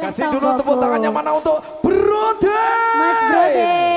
Kasih dulu tepuk tangannya mana untuk Brode Mas Brode.